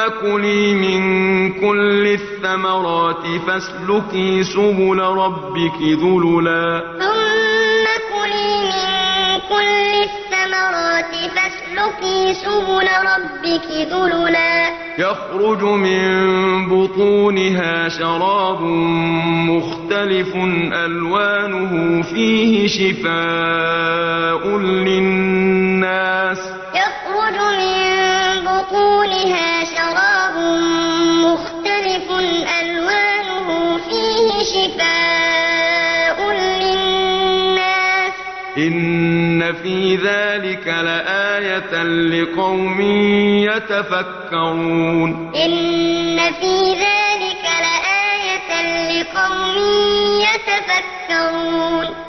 ثم كلي من كل الثمرات فاسلكي سبل ربك ذللا ثم كلي من كل الثمرات فاسلكي سبل ربك ذللا يخرج من بطونها شراب مختلف ألوانه فيه شفاء للناس يخرج من بطونها شفاء للناس. إن في ذلك لآية لقوم يتفكرون. إن في ذلك لآية لقوم يتفكرون.